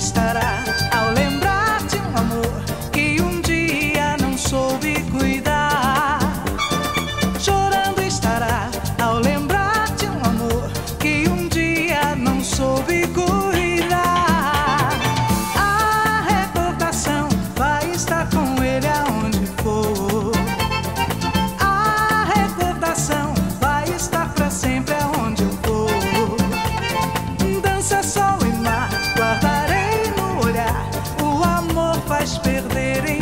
estará. desperderem